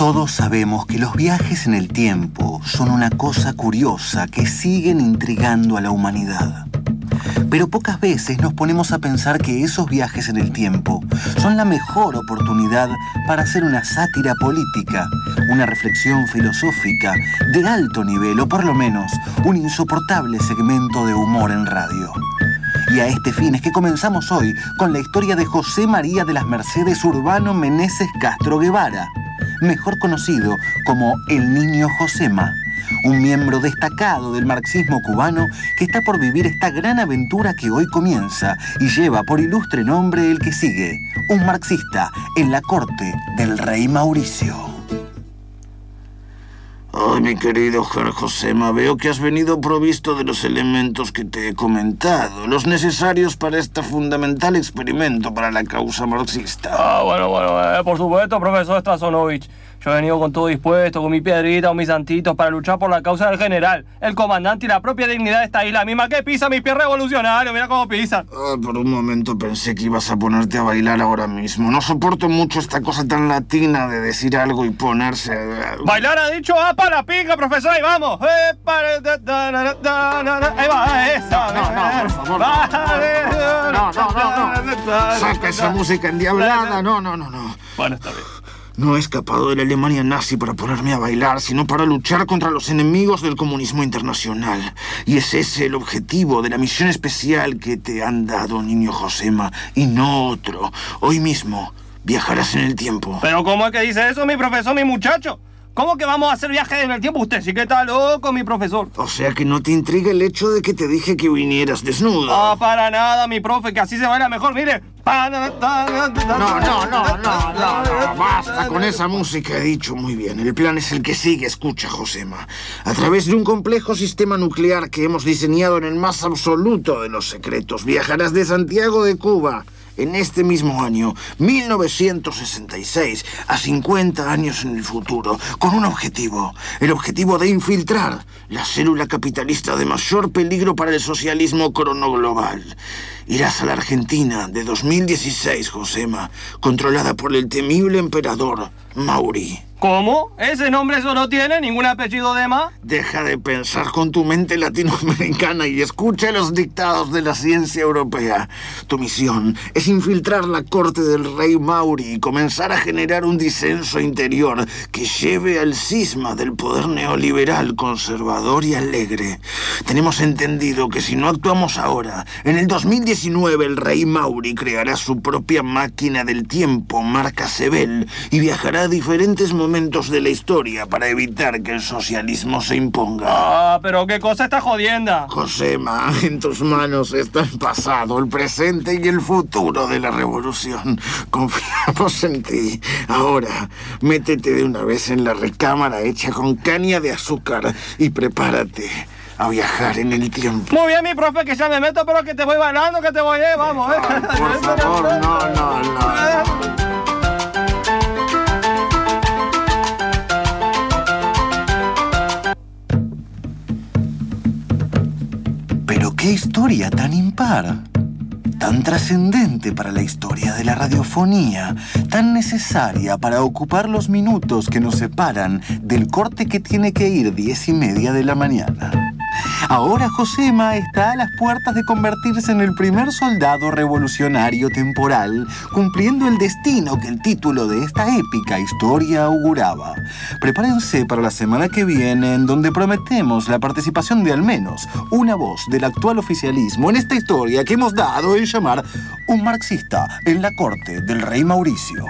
Todos sabemos que los viajes en el tiempo son una cosa curiosa que siguen intrigando a la humanidad. Pero pocas veces nos ponemos a pensar que esos viajes en el tiempo son la mejor oportunidad para hacer una sátira política, una reflexión filosófica de alto nivel o por lo menos un insoportable segmento de humor en radio. Y a este fin es que comenzamos hoy con la historia de José María de las Mercedes Urbano Meneses Castro Guevara, mejor conocido como el Niño Josema un miembro destacado del marxismo cubano que está por vivir esta gran aventura que hoy comienza y lleva por ilustre nombre el que sigue, un marxista en la corte del rey Mauricio. Ay, mi querido Josema, veo que has venido provisto de los elementos que te he comentado, los necesarios para este fundamental experimento para la causa marxista. Ah, bueno, bueno, eh, por supuesto, profesor Strasonovich. Yo he venido con todo dispuesto, con mi piedrita o mis santitos para luchar por la causa del general, el comandante y la propia dignidad de esta isla misma que pisa mis pies revolucionarios. Mira cómo pisa. por un momento pensé que ibas a ponerte a bailar ahora mismo. No soporto mucho esta cosa tan latina de decir algo y ponerse. Bailar ha dicho ah para la pinga, profesor, ahí vamos. Ahí va, esa. No, no, por favor. No, no, no, no. Saca esa música endiablada. No, no, no, no. Bueno, está bien. No he escapado de la Alemania nazi para ponerme a bailar, sino para luchar contra los enemigos del comunismo internacional. Y es ese el objetivo de la misión especial que te han dado, niño Josema, y no otro. Hoy mismo viajarás en el tiempo. ¿Pero cómo es que dice eso mi profesor, mi muchacho? ¿Cómo que vamos a hacer viajes en el tiempo? Usted sí que está loco, mi profesor. O sea que no te intriga el hecho de que te dije que vinieras desnudo. Ah, para nada, mi profe, que así se baila mejor. Mire. No, no, no, no, no, no, basta con esa música, he dicho muy bien. El plan es el que sigue, escucha, Josema. A través de un complejo sistema nuclear que hemos diseñado en el más absoluto de los secretos, viajarás de Santiago de Cuba en este mismo año, 1966, a 50 años en el futuro, con un objetivo, el objetivo de infiltrar la célula capitalista de mayor peligro para el socialismo cronoglobal. Irás a la Argentina de 2016, Josema, controlada por el temible emperador Mauri. ¿Cómo? ¿Ese nombre eso no tiene ningún apellido de más? Deja de pensar con tu mente latinoamericana y escucha los dictados de la ciencia europea. Tu misión es infiltrar la corte del rey Mauri y comenzar a generar un disenso interior que lleve al cisma del poder neoliberal, conservador y alegre. Tenemos entendido que si no actuamos ahora, en el 2019 el rey Mauri creará su propia máquina del tiempo, marca Sebel, y viajará a diferentes momentos de la historia para evitar que el socialismo se imponga. Ah, pero qué cosa está jodienda. Josema, en tus manos está el pasado, el presente y el futuro de la revolución. Confiamos en ti. Ahora, métete de una vez en la recámara hecha con caña de azúcar y prepárate a viajar en el tiempo. Muy bien, mi profe, que ya me meto, pero que te voy bailando, que te voy, eh, vamos, eh. por favor, ¡Qué historia tan impar! Tan trascendente para la historia de la radiofonía, tan necesaria para ocupar los minutos que nos separan del corte que tiene que ir diez y media de la mañana. Ahora Josema está a las puertas de convertirse en el primer soldado revolucionario temporal, cumpliendo el destino que el título de esta épica historia auguraba. Prepárense para la semana que viene, en donde prometemos la participación de al menos una voz del actual oficialismo en esta historia que hemos dado en llamar Un marxista en la corte del rey Mauricio.